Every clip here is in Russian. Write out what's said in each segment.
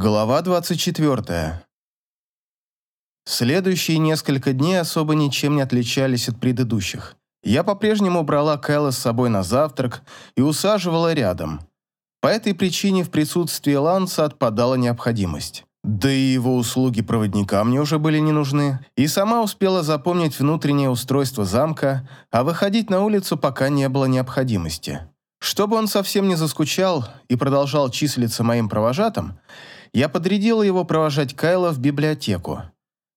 Глава 24. Следующие несколько дней особо ничем не отличались от предыдущих. Я по-прежнему брала Кайла с собой на завтрак и усаживала рядом. По этой причине в присутствии Ланса отпадала необходимость. Да и его услуги проводника мне уже были не нужны, и сама успела запомнить внутреннее устройство замка, а выходить на улицу пока не было необходимости. Чтобы он совсем не заскучал и продолжал числиться моим провожатым, я подрядила его провожать Кайла в библиотеку.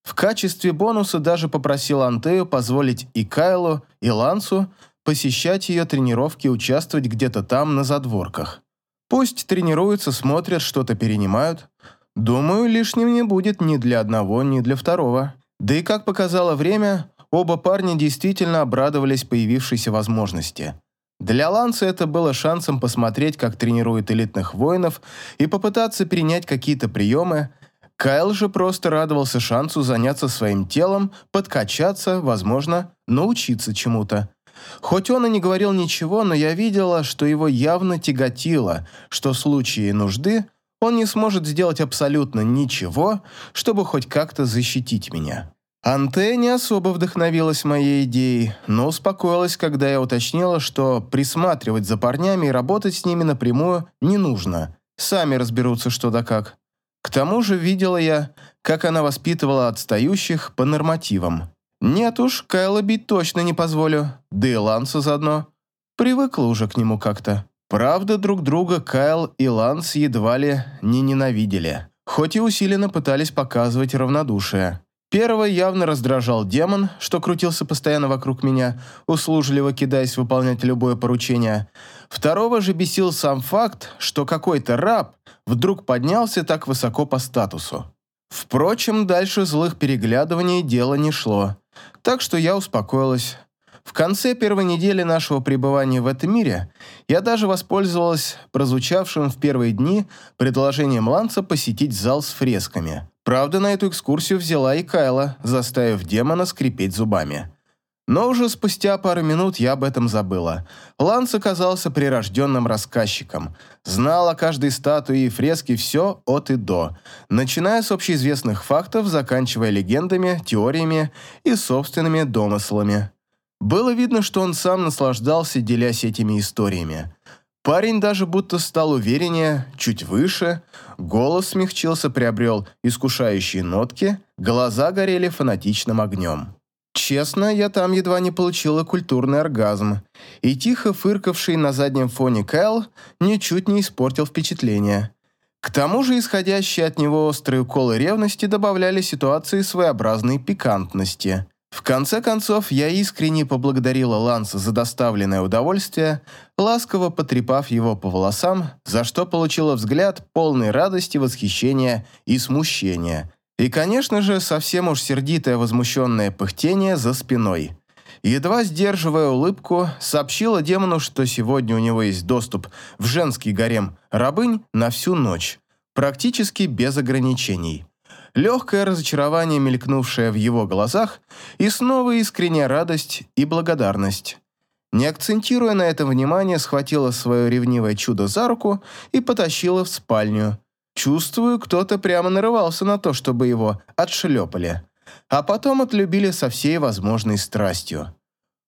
В качестве бонуса даже попросил Антею позволить и Кайлу, и Лансу посещать ее тренировки и участвовать где-то там, на задворках. Пусть тренируются, смотрят, что-то перенимают. Думаю, лишним не будет ни для одного, ни для второго. Да и как показало время, оба парня действительно обрадовались появившейся возможности – для Ланса это было шансом посмотреть, как тренируют элитных воинов, и попытаться перенять какие-то приемы. Кайл же просто радовался шансу заняться своим телом, подкачаться, возможно, научиться чему-то. Хоть он и не говорил ничего, но я видела, что его явно тяготило, что в случае нужды он не сможет сделать абсолютно ничего, чтобы хоть как-то защитить меня. Анте не особо вдохновилась моей идеей, но успокоилась, когда я уточнила, что присматривать за парнями и работать с ними напрямую не нужно. Сами разберутся что да как. К тому же видела я, как она воспитывала отстающих по нормативам. Нет уж, Кайла бить точно не позволю, да и Ланса заодно. Привыкла уже к нему как-то. Правда, друг друга Кайл и Ланс едва ли не ненавидели, хоть и усиленно пытались показывать равнодушие. Первого явно раздражал демон, что крутился постоянно вокруг меня, услужливо кидаясь выполнять любое поручение. Второго же бесил сам факт, что какой-то раб вдруг поднялся так высоко по статусу. Впрочем, дальше злых переглядываний дело не шло, так что я успокоилась. В конце первой недели нашего пребывания в этом мире я даже воспользовалась прозвучавшим в первые дни предложением Ланца посетить зал с фресками – Правда, на эту экскурсию взяла и Кайла, заставив демона скрипеть зубами. Но уже спустя пару минут я об этом забыла. Ланс оказался прирожденным рассказчиком. Знал о каждой статуе и фреске все от и до, начиная с общеизвестных фактов, заканчивая легендами, теориями и собственными домыслами. Было видно, что он сам наслаждался, делясь этими историями. Парень даже будто стал увереннее, чуть выше, голос смягчился, приобрел искушающие нотки, глаза горели фанатичным огнем. Честно, я там едва не получила культурный оргазм, и тихо фыркавший на заднем фоне Кэл ничуть не испортил впечатление. К тому же исходящие от него острые уколы ревности добавляли ситуации своеобразной пикантности. В конце концов, я искренне поблагодарила Ланса за доставленное удовольствие, ласково потрепав его по волосам, за что получила взгляд полной радости, восхищения и смущения. И, конечно же, совсем уж сердитое возмущенное пыхтение за спиной. Едва сдерживая улыбку, сообщила демону, что сегодня у него есть доступ в женский гарем рабынь на всю ночь, практически без ограничений легкое разочарование, мелькнувшее в его глазах, и снова искренняя радость и благодарность. Не акцентируя на этом внимание, схватила свое ревнивое чудо за руку и потащила в спальню. Чувствую, кто-то прямо нарывался на то, чтобы его отшлепали. А потом отлюбили со всей возможной страстью.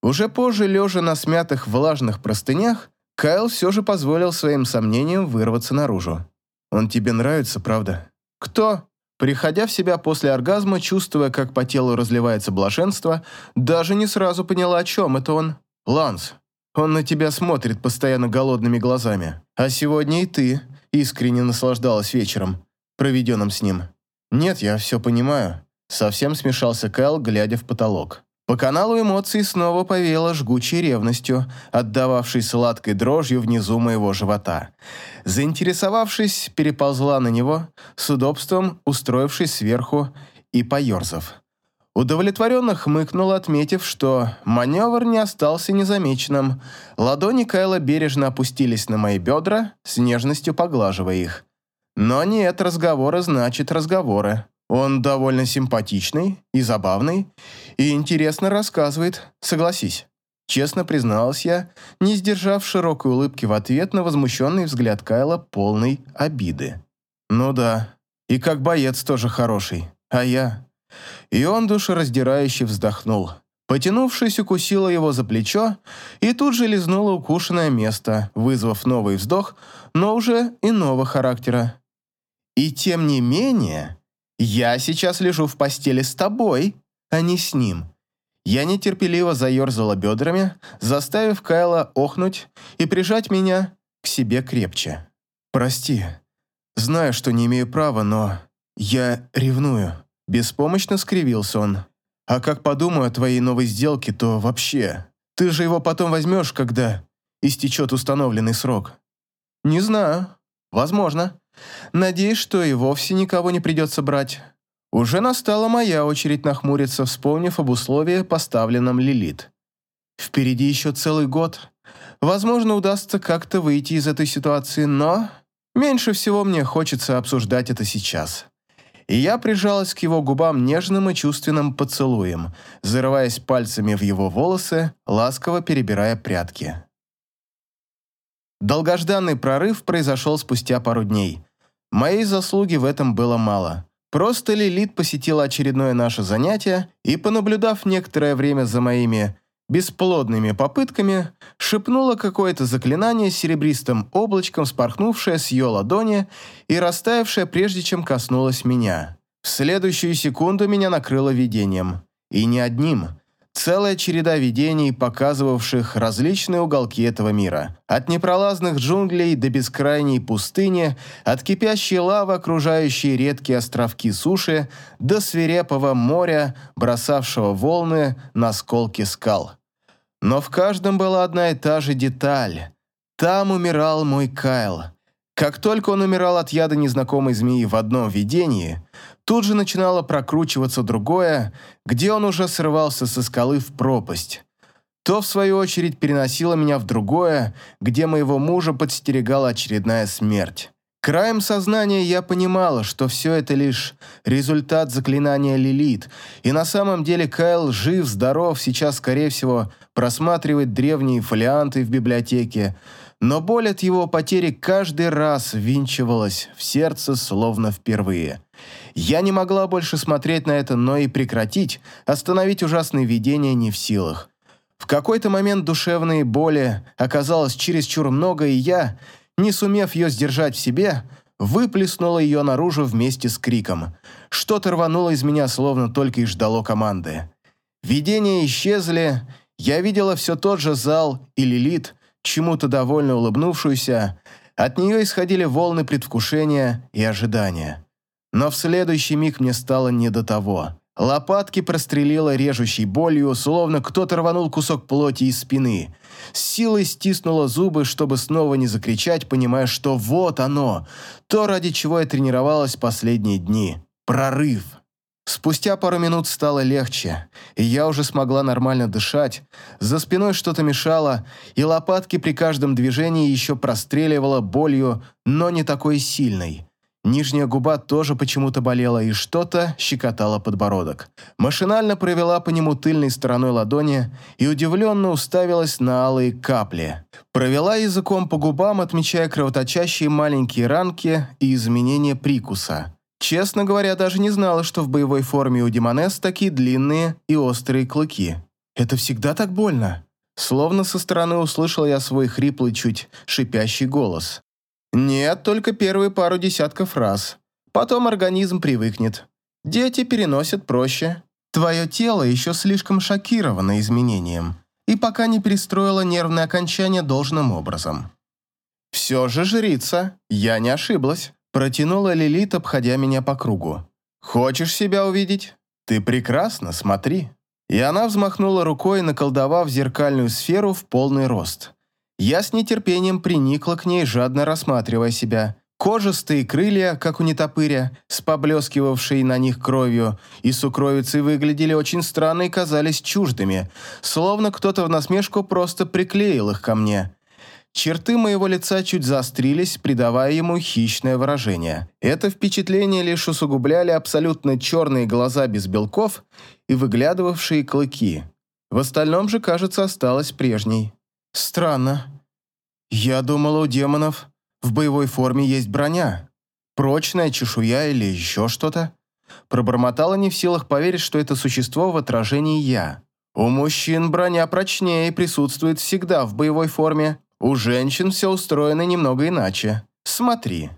Уже позже, лежа на смятых влажных простынях, Кайл все же позволил своим сомнениям вырваться наружу. «Он тебе нравится, правда?» «Кто?» Приходя в себя после оргазма, чувствуя, как по телу разливается блаженство, даже не сразу поняла, о чем это он. «Ланс, он на тебя смотрит постоянно голодными глазами. А сегодня и ты искренне наслаждалась вечером, проведенным с ним». «Нет, я все понимаю». Совсем смешался Кэл, глядя в потолок. По каналу эмоций снова повеяло жгучей ревностью, отдававшей сладкой дрожью внизу моего живота. Заинтересовавшись, переползла на него, с удобством устроившись сверху и поерзав. Удовлетворенно хмыкнула, отметив, что маневр не остался незамеченным. Ладони Кайла бережно опустились на мои бедра, с нежностью поглаживая их. Но нет, разговоры значит разговоры. Он довольно симпатичный и забавный, и интересно рассказывает, согласись. Честно призналась я, не сдержав широкой улыбки в ответ на возмущенный взгляд Кайла полной обиды. Ну да, И как боец тоже хороший. А я... И он душераздирающе вздохнул. Потянувшись, укусила его за плечо и тут же лизнула укушенное место, вызвав новый вздох, но уже иного характера. «И тем не менее, я сейчас лежу в постели с тобой, а не с ним». Я нетерпеливо заерзала бедрами, заставив Кайла охнуть и прижать меня к себе крепче. «Прости. Знаю, что не имею права, но я ревную». Беспомощно скривился он. А как подумаю о твоей новой сделке, то вообще... Ты же его потом возьмешь, когда истечет установленный срок. Не знаю. Возможно. Надеюсь, что и вовсе никого не придется брать. Уже настала моя очередь нахмуриться, вспомнив об условии, поставленном Лилит. Впереди еще целый год. Возможно, удастся как-то выйти из этой ситуации, но меньше всего мне хочется обсуждать это сейчас и я прижалась к его губам нежным и чувственным поцелуем, зарываясь пальцами в его волосы, ласково перебирая прядки. Долгожданный прорыв произошел спустя пару дней. Моей заслуги в этом было мало. Просто Лилит посетила очередное наше занятие и, понаблюдав некоторое время за моими бесплодными попытками, шепнула какое-то заклинание серебристым облачком, спорхнувшее с ее ладони и растаявшее, прежде чем коснулось меня. В следующую секунду меня накрыло видением. И не одним. Целая череда видений, показывавших различные уголки этого мира. От непролазных джунглей до бескрайней пустыни, от кипящей лавы, окружающей редкие островки суши, до свирепого моря, бросавшего волны на сколки скал. Но в каждом была одна и та же деталь. Там умирал мой Кайл. Как только он умирал от яда незнакомой змеи в одном видении, тут же начинало прокручиваться другое, где он уже срывался со скалы в пропасть. То, в свою очередь, переносило меня в другое, где моего мужа подстерегала очередная смерть. Краем сознания я понимала, что все это лишь результат заклинания Лилит, и на самом деле Кайл жив, здоров, сейчас, скорее всего, просматривает древние фолианты в библиотеке, но боль от его потери каждый раз ввинчивалась в сердце, словно впервые. Я не могла больше смотреть на это, но и прекратить, остановить ужасные видения не в силах. В какой-то момент душевные боли оказалось чересчур много, и я не сумев ее сдержать в себе, выплеснула ее наружу вместе с криком. Что-то рвануло из меня, словно только и ждало команды. Видения исчезли, я видела все тот же зал и Лилит, чему-то довольно улыбнувшуюся, от нее исходили волны предвкушения и ожидания. Но в следующий миг мне стало не до того. Лопатки прострелила режущей болью, словно кто-то рванул кусок плоти из спины. С силой стиснула зубы, чтобы снова не закричать, понимая, что вот оно, то, ради чего я тренировалась последние дни. Прорыв. Спустя пару минут стало легче, и я уже смогла нормально дышать. За спиной что-то мешало, и лопатки при каждом движении еще простреливала болью, но не такой сильной. Нижняя губа тоже почему-то болела и что-то щекотало подбородок. Машинально провела по нему тыльной стороной ладони и удивленно уставилась на алые капли. Провела языком по губам, отмечая кровоточащие маленькие ранки и изменения прикуса. Честно говоря, даже не знала, что в боевой форме у Демонес такие длинные и острые клыки. «Это всегда так больно?» Словно со стороны услышал я свой хриплый, чуть шипящий голос. Нет, только первые пару десятков раз. Потом организм привыкнет. Дети переносят проще. Твое тело еще слишком шокировано изменением и пока не перестроило нервное окончание должным образом. Все же, жрица, я не ошиблась. Протянула Лилит, обходя меня по кругу. Хочешь себя увидеть? Ты прекрасно, смотри. И она взмахнула рукой, наколдовав зеркальную сферу в полный рост. Я с нетерпением приникла к ней, жадно рассматривая себя. Кожистые крылья, как у нетопыря, с поблескивавшей на них кровью, и сукровицей выглядели очень странно и казались чуждыми, словно кто-то в насмешку просто приклеил их ко мне. Черты моего лица чуть заострились, придавая ему хищное выражение. Это впечатление лишь усугубляли абсолютно черные глаза без белков и выглядывавшие клыки. В остальном же, кажется, осталось прежней. Странно. Я думала, у демонов в боевой форме есть броня. Прочная чешуя или еще что-то? Пробормотала не в силах поверить, что это существо в отражении я. У мужчин броня прочнее и присутствует всегда в боевой форме. У женщин все устроено немного иначе. Смотри.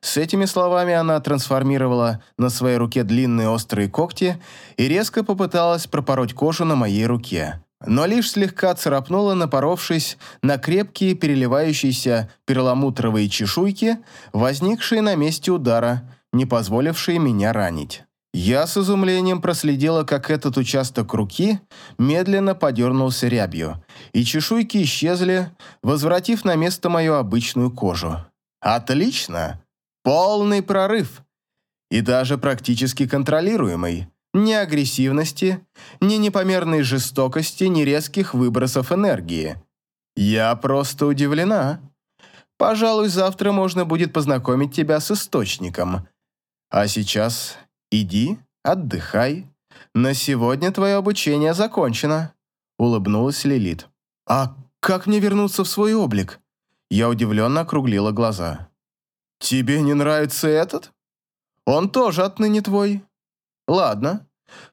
С этими словами она трансформировала на своей руке длинные острые когти и резко попыталась пропороть кожу на моей руке. Но лишь слегка царапнула, напоровшись на крепкие переливающиеся перламутровые чешуйки, возникшие на месте удара, не позволившие меня ранить. Я с изумлением проследила, как этот участок руки медленно подернулся рябью, и чешуйки исчезли, возвратив на место мою обычную кожу. Отлично! Полный прорыв! И даже практически контролируемый. Ни агрессивности, ни непомерной жестокости, ни резких выбросов энергии. Я просто удивлена. Пожалуй, завтра можно будет познакомить тебя с источником. А сейчас иди, отдыхай. На сегодня твое обучение закончено. Улыбнулась Лилит. А как мне вернуться в свой облик? Я удивленно округлила глаза. Тебе не нравится этот? Он тоже отныне твой. Ладно,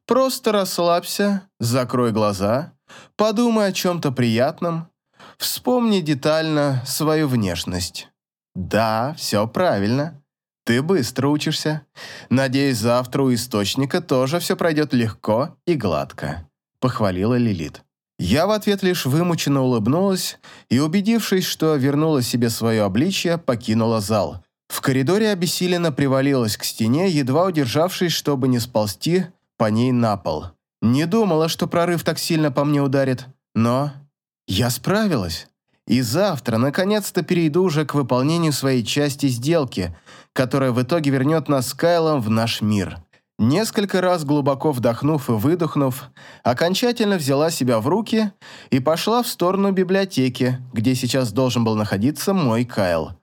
просто расслабься, закрой глаза, подумай о чем-то приятном, вспомни детально свою внешность. Да, все правильно. Ты быстро учишься. Надеюсь, завтра у источника тоже все пройдет легко и гладко», — похвалила Лилит. Я в ответ лишь вымученно улыбнулась и, убедившись, что вернула себе свое обличье, покинула зал. В коридоре обессиленно привалилась к стене, едва удержавшись, чтобы не сползти по ней на пол. Не думала, что прорыв так сильно по мне ударит, но я справилась. И завтра, наконец-то, перейду уже к выполнению своей части сделки, которая в итоге вернет нас с Кайлом в наш мир. Несколько раз глубоко вдохнув и выдохнув, окончательно взяла себя в руки и пошла в сторону библиотеки, где сейчас должен был находиться мой Кайл.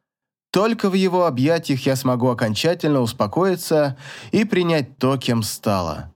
Только в его объятиях я смогу окончательно успокоиться и принять то, кем стала.